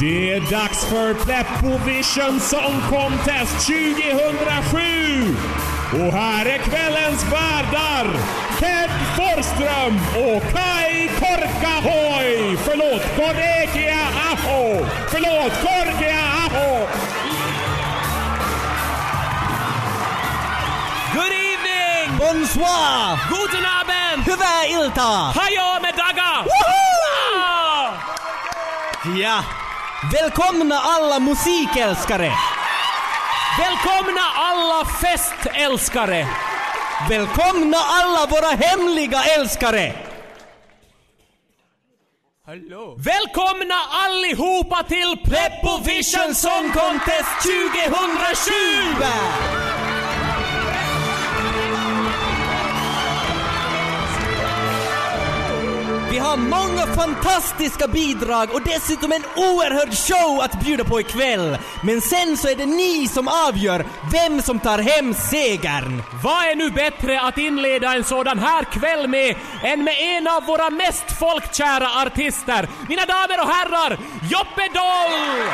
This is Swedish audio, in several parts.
Det är dags för Pleppovision Song Contest 2007! Och här är kvällens värdar Ted Forsström och Kai Korkahoi! Förlåt, Korrekia Aho! Förlåt, Korkia Aho! Good evening! Bonsoir! Guten Abend! Hyvää iltaa! Hajo med daga! Ah! Ja, välkomna alla musikälskare! Välkomna alla festälskare! Välkomna alla våra hemliga älskare! Välkomna allihopa till Pleppovision Song Contest 2007! Vi har många fantastiska bidrag och dessutom en oerhörd show att bjuda på ikväll. Men sen så är det ni som avgör vem som tar hem segern. Vad är nu bättre att inleda en sådan här kväll med än med en av våra mest folkkära artister? Mina damer och herrar, Joppe Doll!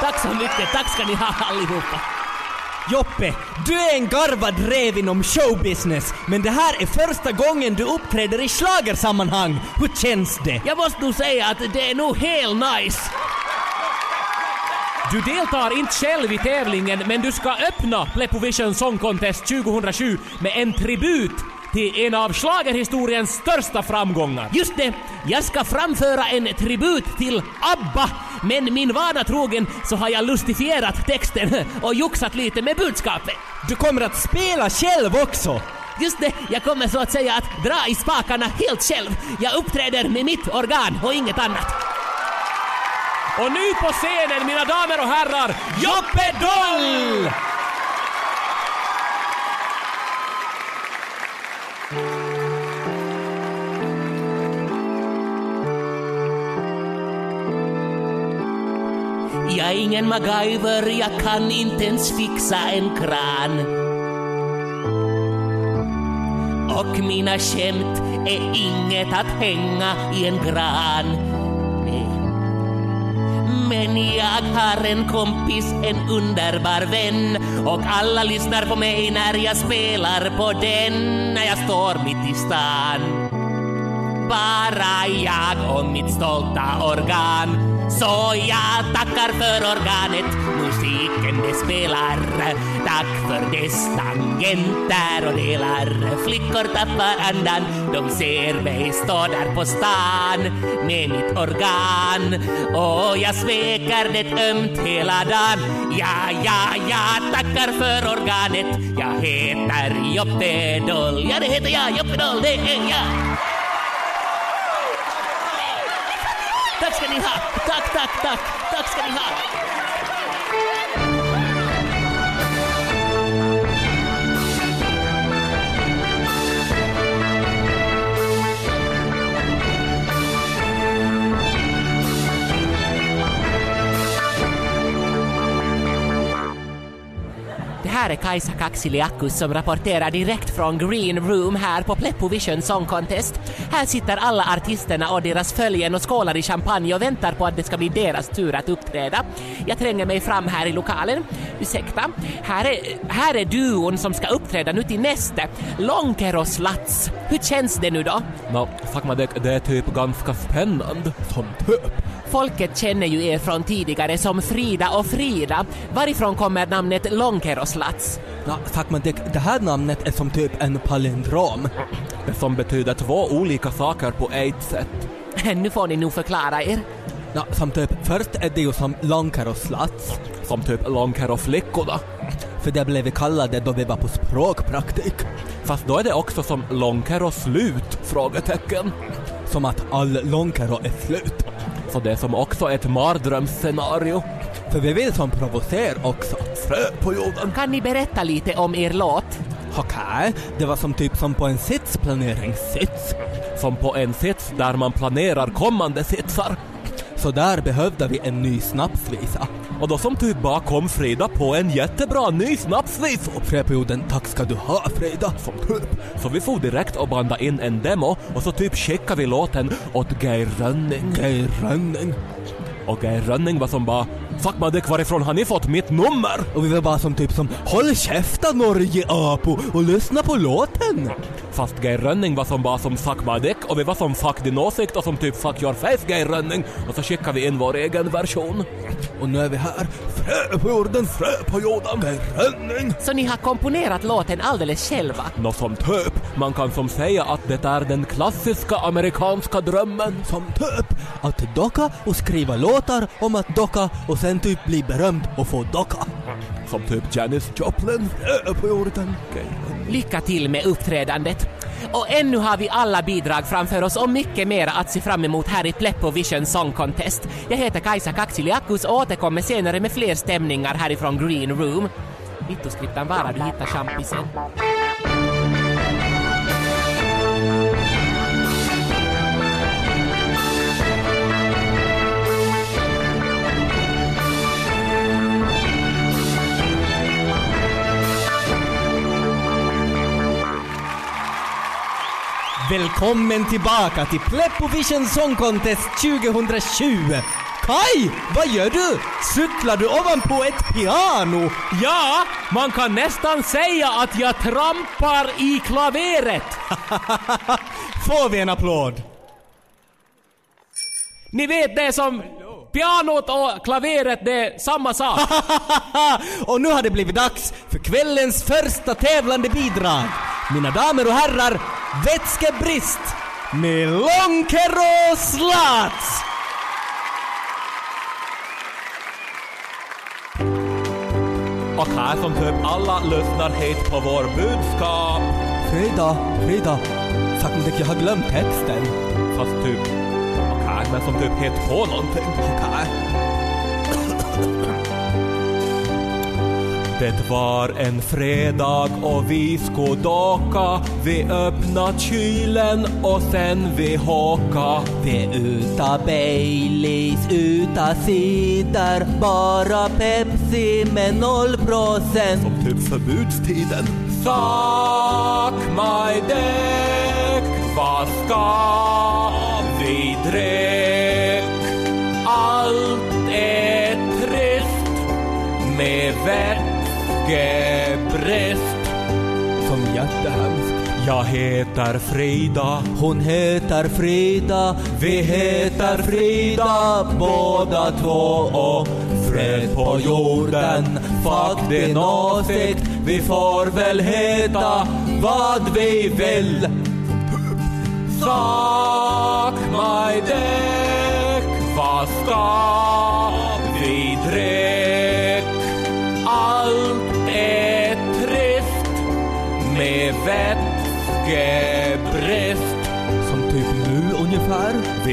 Tack så mycket, tack ska ni ha allihopa. Joppe, du är en garvad räv inom showbusiness, men det här är första gången du uppträder i schlagersammanhang. Hur känns det? Jag måste nog säga att det är nog helt nice. Du deltar inte själv i tävlingen, men du ska öppna Pleppovision Song Contest 2007 med en tribut till en av schlagerhistoriens största framgångar. Just det, jag ska framföra en tribut till ABBA, men min vana trogen så har jag lustifierat texten och joxat lite med budskapet. Du kommer att spela själv också. Just det, jag kommer så att säga att dra i spakarna helt själv. Jag uppträder med mitt organ och inget annat. Och nu på scenen, mina damer och herrar, Joppe Doll! Jag är ingen MacGyver, jag kan inte ens fixa en kran. Och mina skämt är inget att hänga i en gran. Nej. Men jag har en kompis, en underbar vän och alla lyssnar på mig när jag spelar på den när jag står mitt i stan. Bara jag och mitt stolta organ så jag tackar för organet, musiken det spelar. Tack för dess tangenter och delar. Flickor tappar andan, de ser mig stå där på stan med mitt organ. Och jag smekar det ömt hela dagen. Ja, ja, ja, tackar för organet. Jag heter Joppe Doll, ja det heter jag, Joppe Doll, det är jag Tack ska ni ha! Tack, tack, tack! Ska ni ha! Det här är Kajsa Kaksiliakus som rapporterar direkt från Green Room här på Pleppovision Song Contest. Här sitter alla artisterna och deras följen och skålar i champagne och väntar på att det ska bli deras tur att uppträda. Jag tränger mig fram här i lokalen. Ursäkta. Här är, här är duon som ska uppträda nu till nästa. och Slats. Hur känns det nu då? Nå, faktiskt det, det är typ ganska spännande. Som typ. Folket känner ju er från tidigare som Frida och Frida. Varifrån kommer namnet Lonkeroslats? Ja, faktiskt det, det här namnet är som typ en palindrom. Som betyder två olika saker på ett sätt. Nu får ni nog förklara er. Ja, som typ, först är det ju som Lonkeroslats. Som typ Lonkero-flickorna. För det blev vi kallade då vi var på språkpraktik. Fast då är det också som Lonkero slut? Frågetecken. Som att all Lonkero är slut. Så det är som också ett mardrömsscenario. För vi vill som provocera också. frö på jorden. Kan ni berätta lite om er låt? Okej, det var som typ som på en sitsplaneringsssits. Som på en sits där man planerar kommande sitsar. Så där behövde vi en ny snapsvisa. Och då som typ bara kom Frida på en jättebra ny snapsvis. Och Fröperioden, tack ska du ha Frida. Som typ. Så vi får direkt och banda in en demo och så typ skickade vi låten åt Geir Rönning. Geir Rönning. Och Geir Rönning var som bara Fuck man det varifrån har ni fått mitt nummer? Och vi var bara som typ som Håll käften Norge Apo och lyssna på låten. Fast Geir Rönning var som bara som Fuck my dick och vi var som Fuck din åsikt och som typ Fuck your face Geir Rönning och så skickade vi in vår egen version. Och nu är vi här. Frö på jorden, frö på jorden. Geir Rönning. Så ni har komponerat låten alldeles själva? Nå som typ, man kan som säga att det är den klassiska amerikanska drömmen. Som typ att docka och skriva låtar om att docka och sen typ bli berömd och få docka. Som typ Janis Joplin. På jorden. Lycka till med uppträdandet. Och ännu har vi alla bidrag framför oss och mycket mer att se fram emot här i Pleppo Vision Song Contest. Jag heter Kajsa Kaksiliakus och återkommer senare med fler stämningar härifrån Green Room. Vittoskriptan bara du hittar champisen. Välkommen tillbaka till Pleppo Vision Song Contest 2020! Kai, vad gör du? Cyklar du ovanpå ett piano? Ja, man kan nästan säga att jag trampar i klaveret. Får vi en applåd? Ni vet det som pianot och klaveret, det är samma sak. och nu har det blivit dags för kvällens första tävlande bidrag. Mina damer och herrar, vätskebrist med Lonkero Slats! Och här som typ alla lyssnar hit på vår budskap. Frida, Frida, faktiskt jag har glömt texten. Fast typ, okej, men som typ hit på någonting. Okej. Det var en fredag och vi skulle docka. Vi öppna kylen och sen vi hocka. Vi uta Baileys, uta cider, bara Pepsi med noll procent. Som typ förbudstiden. Suck my dick, vad ska vi dräck. Allt är trist med vätskebrist. Som jättehemskt. Jag heter Frida, Hon heter Frida, vi heter Frida båda två och fred på jorden. Fuck din åsikt, vi får väl heta vad vi vill. Så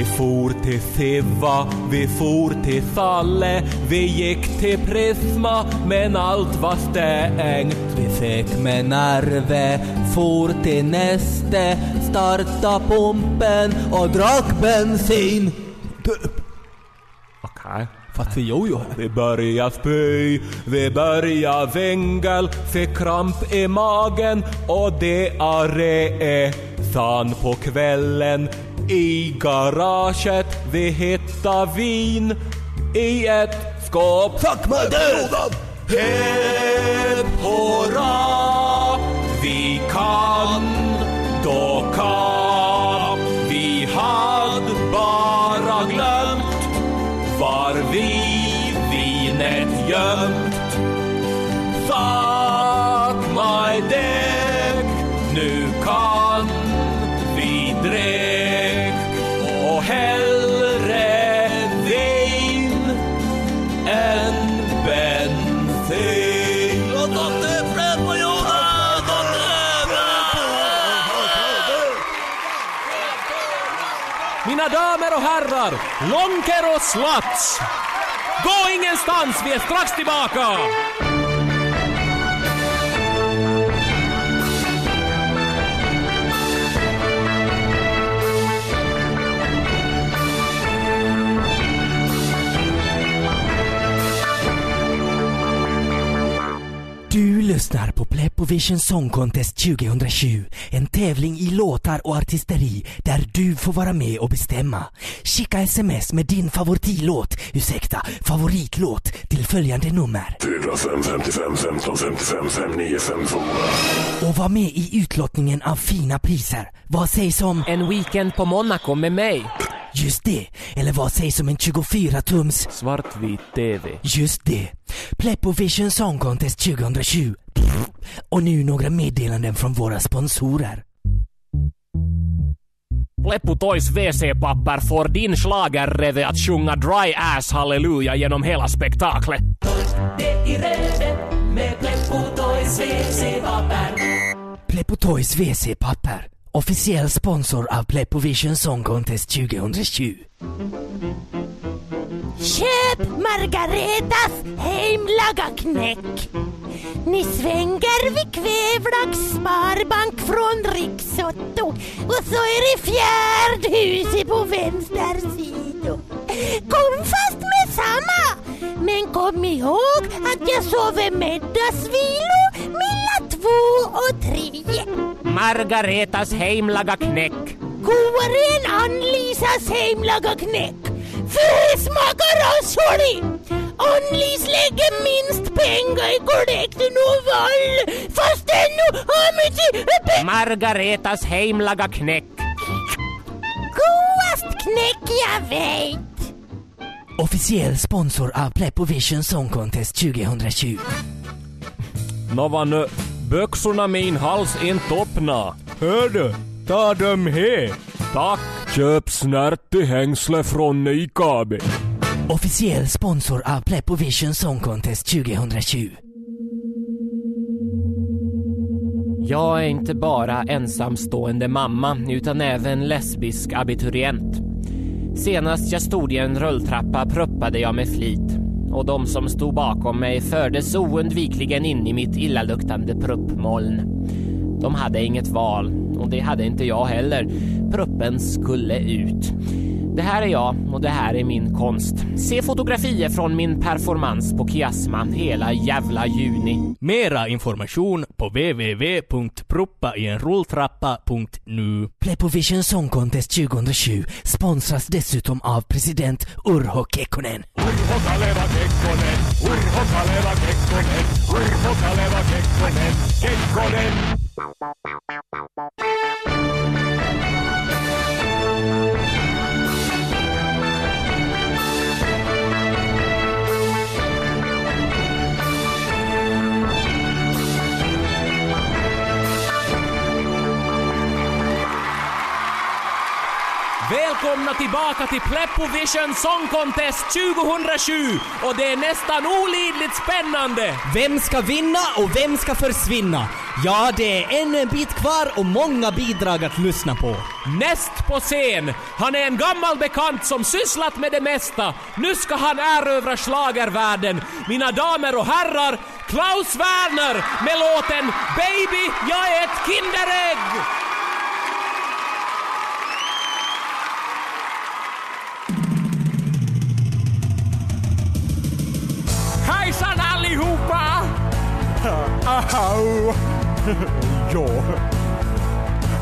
Vi for till Siva, vi for till Salle, vi gick till Prisma men allt var stängt. Vi fick med nerve, for till Neste, starta pumpen och drack bensin. Okej. Fast vi jojo här. Vi börjar spy, vi börjar vingel, fick kramp i magen och diarré. Sen på kvällen i garaget vi hittar vin i ett skåp. Fuck my död! Hipp hurra, vi kan docka. Vi Mina damer och herrar, Lonker och Slats! Gå ingenstans, vi är strax tillbaka! Lyssnar på Pleppovision Song Contest 2020. En tävling i låtar och artisteri där du får vara med och bestämma. Skicka sms med din favoritlåt, ursäkta, favoritlåt till följande nummer. 4, 5, 55, 15, 55, 59, 54. Och var med i utlottningen av fina priser. Vad sägs om En weekend på Monaco med mig. Just det? Eller vad sägs om en 24-tums Svartvit TV. Just det. Pleppovision Song Contest 2020. Och nu några meddelanden från våra sponsorer. Pleppo Toys WC-papper får din schlagerreve att sjunga Dry Ass Halleluja genom hela spektaklet. Pleppo Toys WC-papper. Officiell sponsor av Pleppovision Song Contest 2020. Köp Margaretas hemlaga knäck. Ni svänger vid Kvävlax Sparbank från Riksotto och så är det fjärdhuset på vänster sida. Kom fast med samma! Men kom ihåg att jag sover middagsvilo två och tre. Margaretas heimlaga knäck. Godare än Ann-Lisas hemlaga knäck. För det smakar rashålig! Ann-Lis lägger minst pengar i kollekten och vall fast ännu har mycket. Margaretas heimlaga knäck. Godast knäck jag vet! Officiell sponsor av Pleppovision Song Contest 2020. Nå var nu byxorna min hals inte öppna. Hör du? Ta dem här. Tack. Köp snärtig hängsle från Nykabi. Officiell sponsor av Pleppovision Song Contest 2020. Jag är inte bara ensamstående mamma utan även lesbisk abiturient. Senast jag stod i en rulltrappa pruppade jag med flit och de som stod bakom mig fördes oundvikligen in i mitt illaluktande pruppmoln. De hade inget val och det hade inte jag heller. Pruppen skulle ut. Det här är jag och det här är min konst. Se fotografier från min performance på Kiasma hela jävla juni. Mera information på www.proppaienrulltrappa.nu Pleppovision Song Contest 2020 sponsras dessutom av president Urho Kekkonen. Urho Kaleva Kekkonen, Urho Kaleva Kekkonen, Urho Kaleva Kekkonen, Kekkonen. Välkomna tillbaka till Pleppovision Song Contest 2007 och det är nästan olidligt spännande. Vem ska vinna och vem ska försvinna? Ja, det är ännu en bit kvar och många bidrag att lyssna på. Näst på scen, han är en gammal bekant som sysslat med det mesta. Nu ska han erövra schlagervärlden. Mina damer och herrar, Klaus Werner med låten Baby, jag är ett Kinderägg! Au. ja.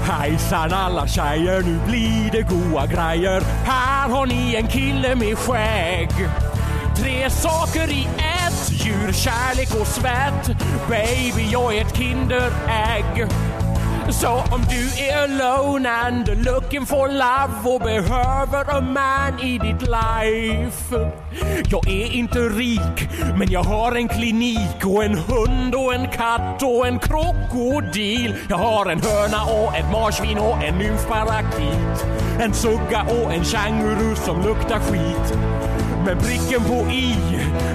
Hejsan alla tjejer, nu blir det goa grejer. Här har ni en kille med skägg. Tre saker i ett, djur, kärlek och svett. Baby, jag är ett Kinderägg. Så om du är alone and looking for love och behöver a man i ditt life. Jag är inte rik, men jag har en klinik och en hund och en katt och en krokodil. Jag har en höna och ett marsvin och en nymfparakit. En sugga och en känguru som luktar skit. Med pricken på i,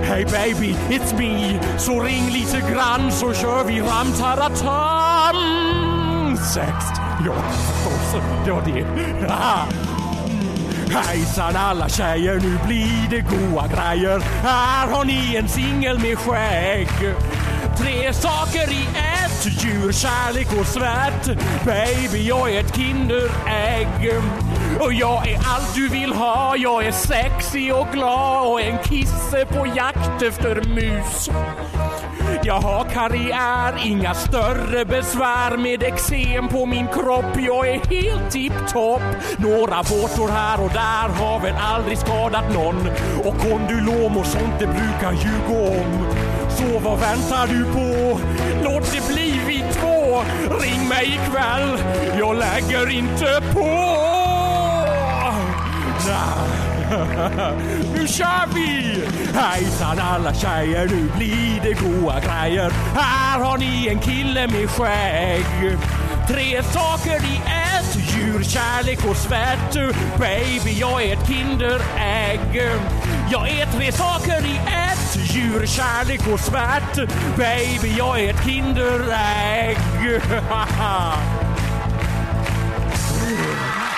hey baby, it's me. Så ring lite grann så kör vi ram-taratam insekt. Ja, förstås. Det var det. Ah. Hejsan alla tjejer, nu blir det goa grejer. Här har ni en singel med skägg. Tre saker i ett, djur, kärlek och svett. Baby, jag är ett Kinderägg. Och jag är allt du vill ha, jag är sexig och glad och en kisse på jakt efter mus. Jag jag har karriär, inga större besvär med eksem på min kropp. Jag är helt tipptopp. Några vårtor här och där har väl aldrig skadat någon. Och kondylom och sånt det brukar ju gå om. Så vad väntar du på? Låt det bli vi två. Ring mig ikväll, jag lägger inte på. Nah. Nu kör vi! Hejsan alla tjejer, nu blir det goa grejer. Här har ni en kille med skägg. Tre saker i ett, djur, kärlek och svett. Baby, jag är ett Kinderägg. Jag är tre saker i ett, djur, kärlek och svett. Baby, jag är ett Kinderägg.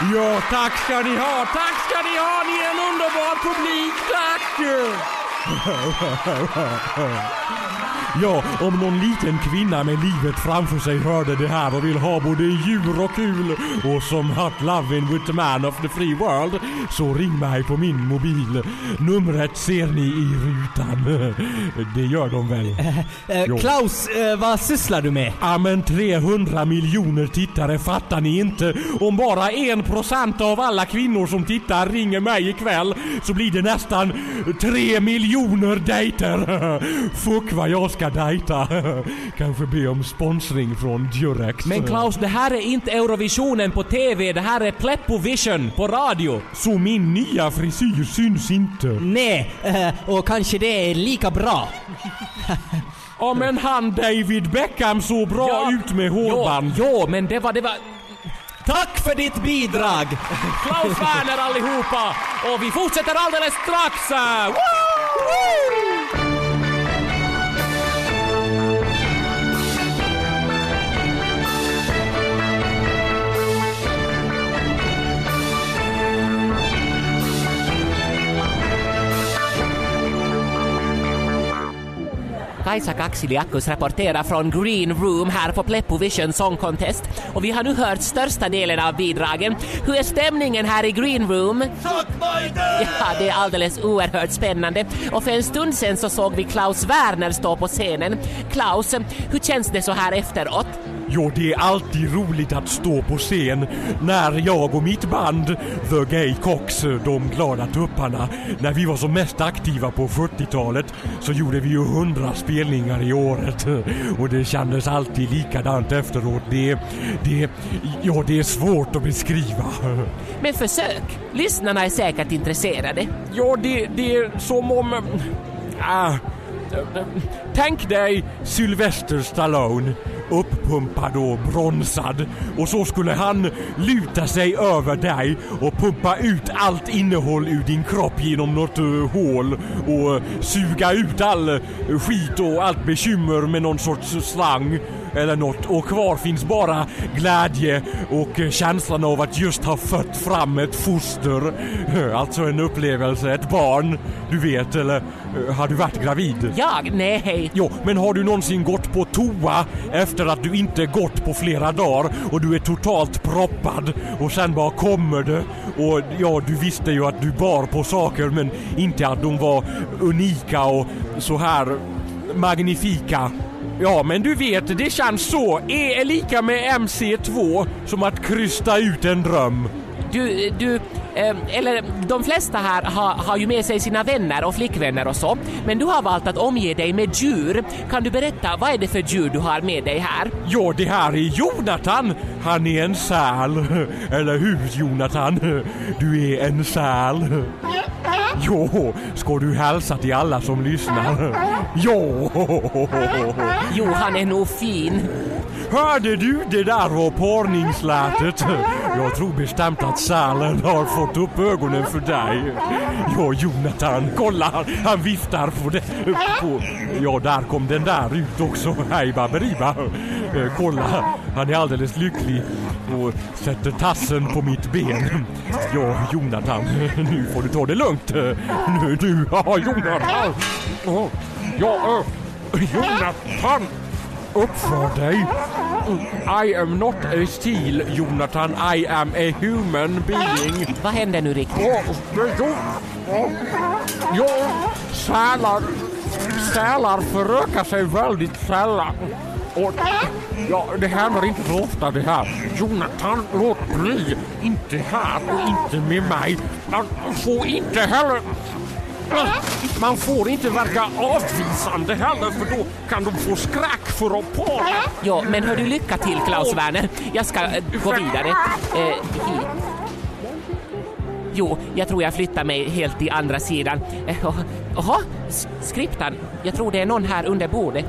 Ja, tack ska ni ha, tack ska ni ha, ni är en underbar publik, tack! Ja, om någon liten kvinna med livet framför sig hörde det här och vill ha både djur och kul och som hot loving with the man of the free world så ring mig på min mobil. Numret ser ni i rutan. Det gör de väl? Eh, Jo. Klaus, eh, vad sysslar du med? Ja men 300 miljoner tittare fattar ni inte. Om bara en procent av alla kvinnor som tittar ringer mig ikväll så blir det nästan 3 miljoner dejter. Fuck vad jag ska dejta. Kanske be om sponsring från Durex. Men Klaus, det här är inte Eurovisionen på TV, det här är Pleppovision på radio. Så min nya frisyr syns inte. Nej, eh, och kanske det är lika bra. Ja men han David Beckham såg bra Ja, ut med hårband. Jo, jo, men det var, det var... Tack för ditt bidrag! Klaus Werner allihopa! Och vi fortsätter alldeles strax! eh, Woo! Kajsa Kaksiliakus rapporterar från Green Room här på Pleppovision Song Contest. Och vi har nu hört största delen av bidragen. Hur är stämningen här i Green Room? Ja, det är alldeles oerhört spännande. Och för en stund sen så såg vi Klaus Werner stå på scenen. Klaus, hur känns det så här efteråt? Jo, det är alltid roligt att stå på scen när jag och mitt band The Gay Cox, de glada tupparna, när vi var som mest aktiva på 40-talet så gjorde vi ju 100 spelningar i året och det kändes alltid likadant efteråt. Det, det, ja, det är svårt att beskriva. Men försök. Lyssnarna är säkert intresserade. Ja, det, det är som om... Ah, tänk dig Sylvester Stallone uppumpad och bronsad. Och så skulle han luta sig över dig och pumpa ut allt innehåll ur din kropp genom något uh, hål och uh, suga ut all uh, skit och allt bekymmer med någon sorts slang eller något och kvar finns bara glädje och känslan av att just ha fött fram ett foster. Alltså en upplevelse, ett barn. Du vet, eller eh, har du varit gravid? Jag? Nej. Jo, men har du någonsin gått på toa efter att du inte gått på flera dagar och du är totalt proppad och sen bara kommer det och ja, du visste ju att du bar på saker men inte att de var unika och så här magnifika. Ja, men du vet, det känns så. E är lika med MC2 som att krysta ut en dröm. Du, du, eller de flesta här har, har ju med sig sina vänner och flickvänner och så. Men du har valt att omge dig med djur. Kan du berätta, vad är det för djur du har med dig här? Ja, det här är Jonathan. Han är en säl. Eller hur, Jonathan? Du är en säl. Jo, ska du hälsa till alla som lyssnar? Jo! Jo, han är nog fin. Hörde du det där var parningslätet? Jag tror bestämt att sälen har fått upp ögonen för dig. Ja, Jonathan, kolla! Han viftar på det. På, ja, där kom den där ut också. Hej Baberiba! Eh, Kolla, han är alldeles lycklig och sätter tassen på mitt ben. Ja, Jonathan, nu får du ta det lugnt. Nu du, ja, Jonathan! Ja, eh, Jonathan! Uppför dig! I am not a steel, Jonathan. I am a human being. Vad händer nu riktigt? Så. Ja, sälar sälar förökar sig väldigt sällan. Och ja, det händer inte så ofta det här. Jonathan, låt bli. Inte här och inte med mig. Får inte heller... Man får inte verka avvisande heller för då kan de få skräck för att para. Ja, men hör du lycka till Klaus Werner. Jag ska eh, gå vidare. Hit. Jo, jag tror jag flyttar mig helt till andra sidan. Eh, Jaha, skriptan. Jag tror det är någon här under bordet.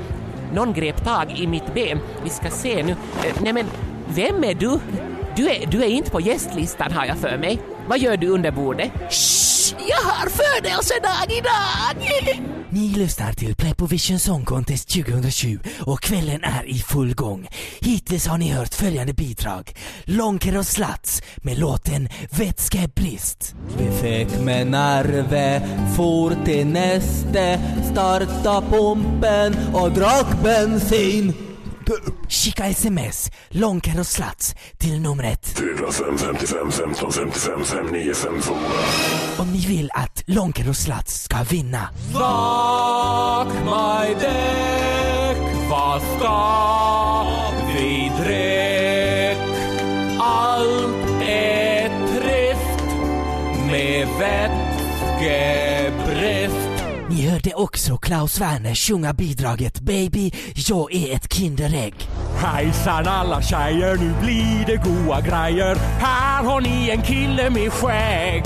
Någon grep tag i mitt ben. Vi ska se nu. Nej men, vem är du? Du är, du är inte på gästlistan har jag för mig. Vad gör du under bordet? Shh, jag har födelsedag idag! Ni lyssnar till Prepovision Song Contest 2007 och kvällen är i full gång. Hittills har ni hört följande bidrag. Långker och Slats med låten Vätskebrist. Vi fick med nerve, for till näste, starta pumpen och drack bensin. Skicka sms, Långker och Slats till numret 405 55 15 55 59 54. om ni vill att Långker och Slats ska vinna. Fuck my däck, vad ska vi dräck? Allt är trist med vätskebrist. Hörde också Klaus Werner sjunga bidraget Baby, jag är ett Kinderägg. Hejsan alla tjejer, nu blir det goa grejer. Här har ni en kille med skägg.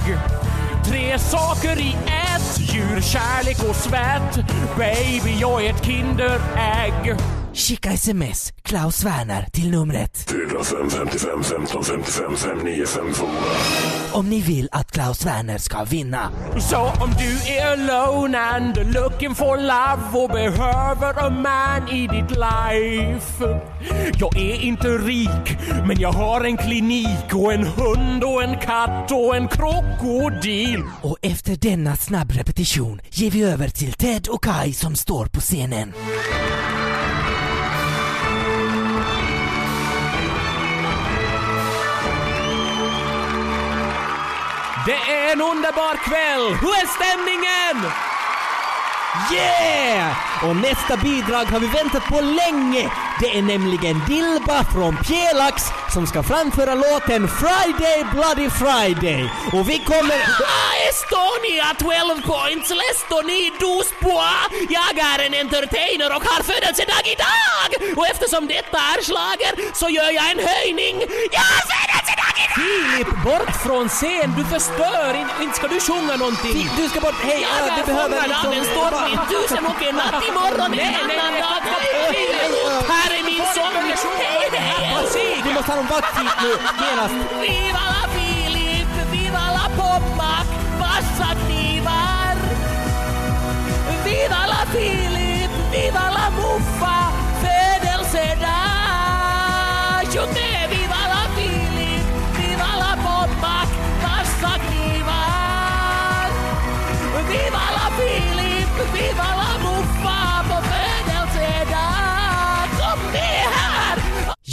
Tre saker i ett, djur, kärlek och svett. Baby, jag är ett Kinderägg. Skicka sms, Klaus Werner till numret 405 55 15 55 59 54. om ni vill att Klaus Werner ska vinna. Så om du är alone and looking for love och behöver a man i ditt life. Jag är inte rik, men jag har en klinik och en hund och en katt och en krokodil. Och efter denna snabb repetition ger vi över till Ted och Kai som står på scenen. Det är en underbar kväll! Hur är stämningen? Yeah! Och nästa bidrag har vi väntat på länge. Det är nämligen Dilba från Pjelax som ska framföra låten Friday Bloody Friday. Och vi kommer... Ah, Estonia 12 points, Lestoni dos. Jag är en entertainer och har födelsedag idag! Och eftersom detta är slager så gör jag en höjning. Jag har! Filip, bort från scen! Du förstör! In, inte ska du sjunga någonting! Du ska bort... Hej, ja, är du behöver en liksom... storm i tusen och en natt imorgon en Nej, nej, annan dag. Här är min sång. Hej, hej! Vi måste ha någon vakt hit nu, genast! Viva la Filip, viva la Pommac, vassa knivar. Viva la Filip, viva la Muffa,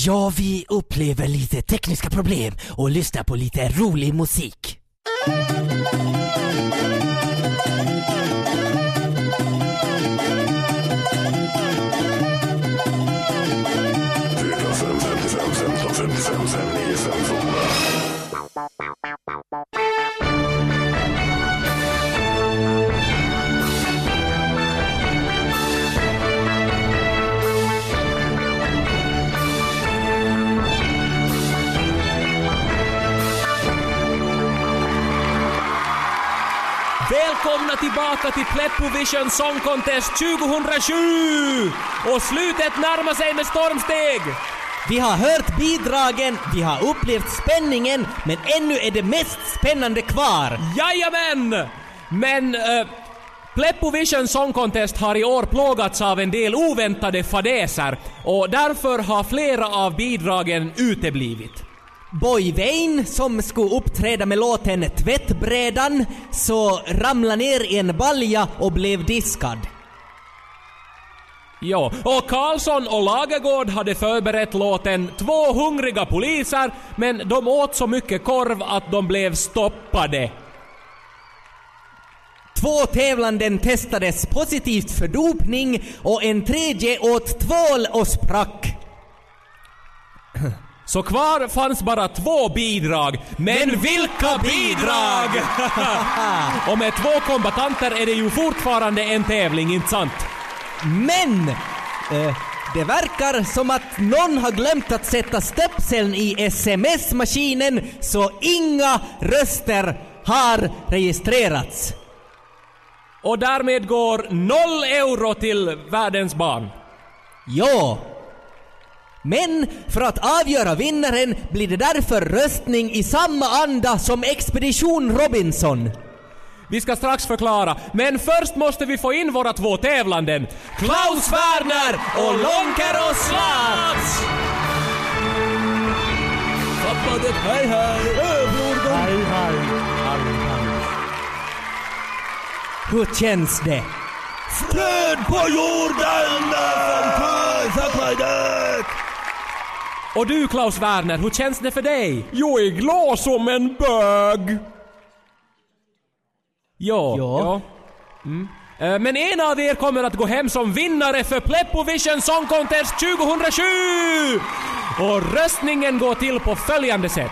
Ja, vi upplever lite tekniska problem och lyssnar på lite rolig musik. Välkomna tillbaka till Pleppovision Song Contest 2007! Och slutet närmar sig med stormsteg! Vi har hört bidragen, vi har upplevt spänningen, men ännu är det mest spännande kvar. Jajamän! Men uh, Pleppovision Song Contest har i år plågats av en del oväntade fadäser och därför har flera av bidragen uteblivit. Boy Vane som skulle uppträda med låten Tvättbrädan så ramlade ner i en balja och blev diskad. Ja, och Karlsson och Lagergård hade förberett låten Två hungriga poliser, men de åt så mycket korv att de blev stoppade. Två tävlanden testades positivt för dopning och en tredje åt tvål och sprack. Så kvar fanns bara två bidrag. Men, vilka bidrag! och med två kombatanter är det ju fortfarande en tävling, inte sant? Men! Eh, det verkar som att någon har glömt att sätta stöpseln i sms-maskinen så inga röster har registrerats. Och därmed går noll euro till världens barn. Ja. Men för att avgöra vinnaren blir det därför röstning i samma anda som Expedition Robinson. Vi ska strax förklara, men först måste vi få in våra två tävlanden. Klaus Werner och Lonkero Slats! Hej hej! Hej, hej. Hur känns det? Fred på jorden! Sackradet! Och du Klaus Werner, hur känns det för dig? Jag är glad som en bög. Ja. Ja. Mm. Eh, Men en av er kommer att gå hem som vinnare för Pleppovision Song Contest 2007! Och röstningen går till på följande sätt.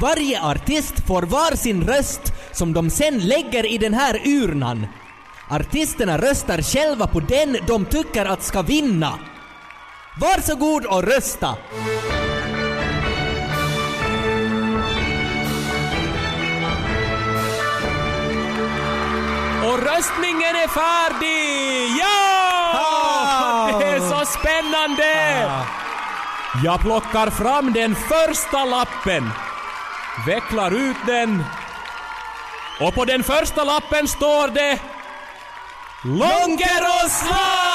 Varje artist får var sin röst som de sen lägger i den här urnan. Artisterna röstar själva på den de tycker att ska vinna. Varsågod och rösta! Och röstningen är färdig! Ja! Det är så spännande! Jag plockar fram den första lappen, vecklar ut den och på den första lappen står det Lonkeroslats!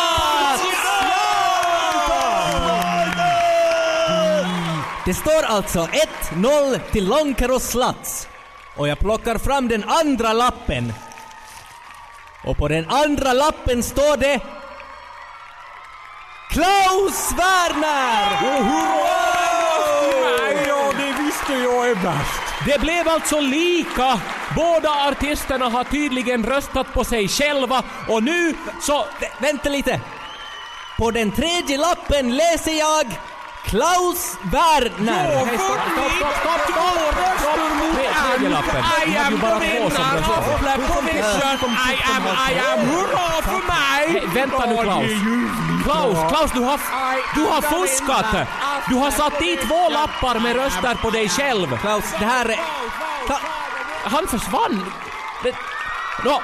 Det står alltså 1-0 till Lonkeros Slats. Och jag plockar fram den andra lappen. Och på den andra lappen står det Klaus Werner! Nej, ja, det visste jag är värst. Det blev alltså lika. Båda artisterna har tydligen röstat på sig själva och nu så... Vä- vänta lite. På den tredje lappen läser jag Klaus Werner. Stopp, stopp, stopp, stopp, stopp! stopp. Tre- Tredje lappen. I am röstade. of Pleppovision. I am, I am, hurra för mig! Vänta nu Klaus. Klaus, Klaus du har, du har fuskat! Du har satt dit två lappar med röster på dig själv. Klaus, det här är... Han försvann. Det, nå,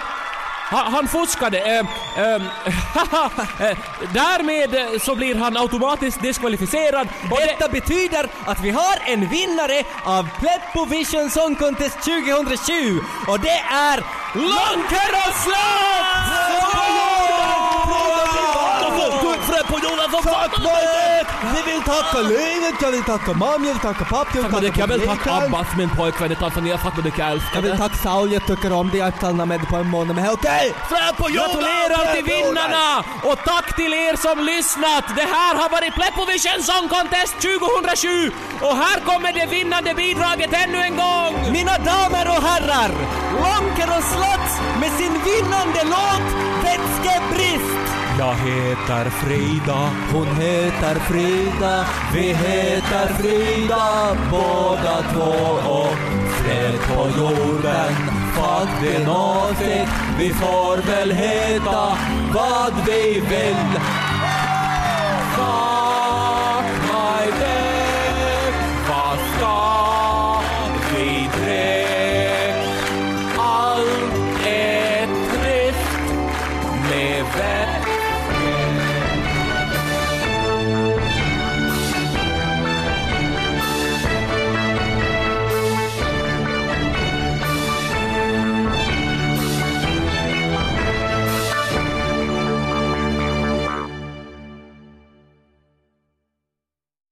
han, han fuskade. Eh, eh, eh, därmed eh, så blir han automatiskt diskvalificerad. Och det, Detta betyder att vi har en vinnare av Pleppovision Song Contest 2007 och det är Fred på jorden som sackradet! Vi vill tacka livet, jag vill tacka mamma, jag vill tacka pappa, jag vill tacka jag vill tacka publiken. Abbas, min pojkvän i Tanzania. Fattar du jag älskar Jag vill tacka Saul, jag tycker om dig, jag har med på en månad. Men okej! Fred på jorden! Gratulerar till vinnarna! Och tack till er som lyssnat! Det här har varit Pleppovision Song Contest 2007! Och här kommer det vinnande bidraget ännu en gång! Mina damer och herrar, Lonkeros Slotts med sin vinnande låt Vätskebrist. Jag heter Frida. Hon heter Frida, vi heter Frida båda två och fred på jorden Fuck vi åsikt, vi får väl heta vad vi vill